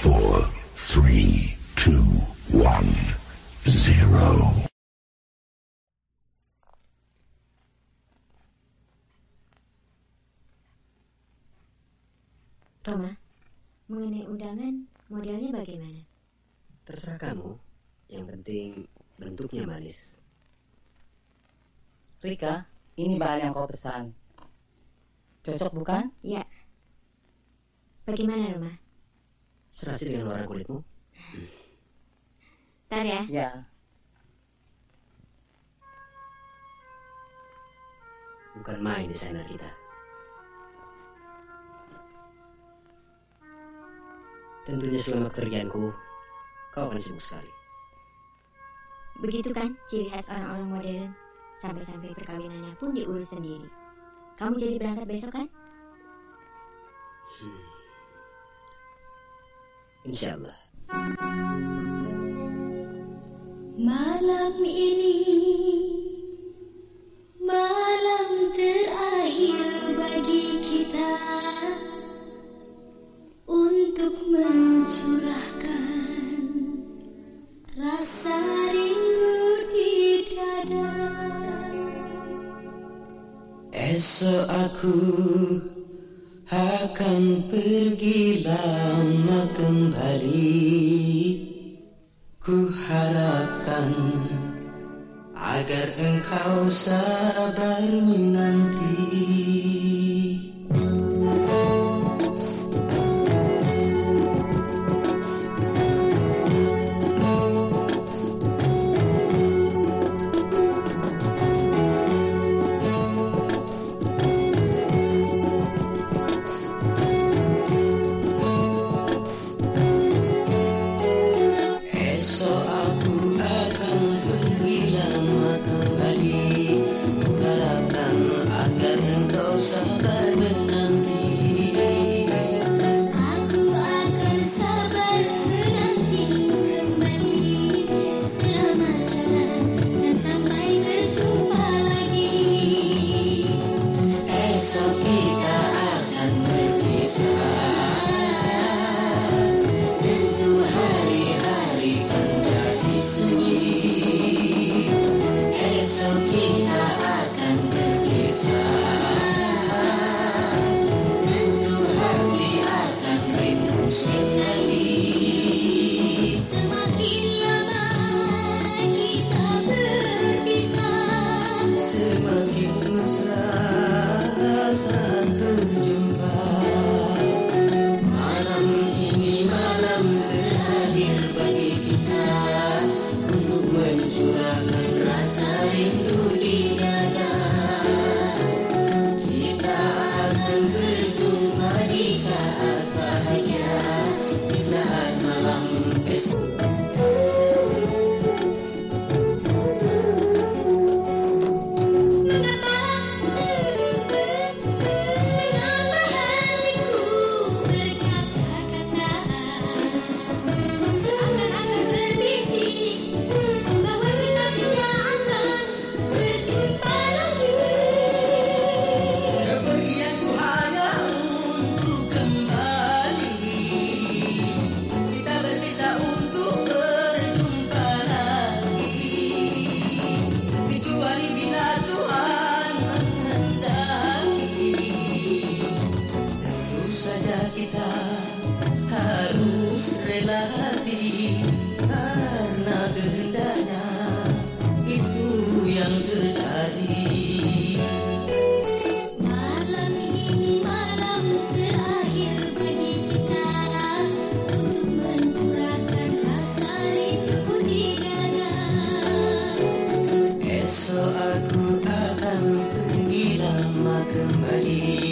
four, three, two, one, zero. Roma, mengenai undangan, modelnya bagaimana? Terserah kamu. Yang penting bentuknya manis. Rika, ini bahan yang kau pesan. Cocok bukan? Ya. Bagaimana, Roma? Serasi dengan warna kulitmu. Ntar ya. Ya. Bukan main desainer kita. Tentunya selama pekerjaanku, kau akan sibuk sekali. Begitu kan ciri khas orang-orang modern. Sampai-sampai perkawinannya pun diurus sendiri. Kamu jadi berangkat besok kan? Hmm. Insya Allah. Malam ini malam terakhir bagi kita untuk mencurahkan rasa rindu di dada. Esok aku akan pergi lama kembali. Ku harapkan agar engkau sabar menanti lama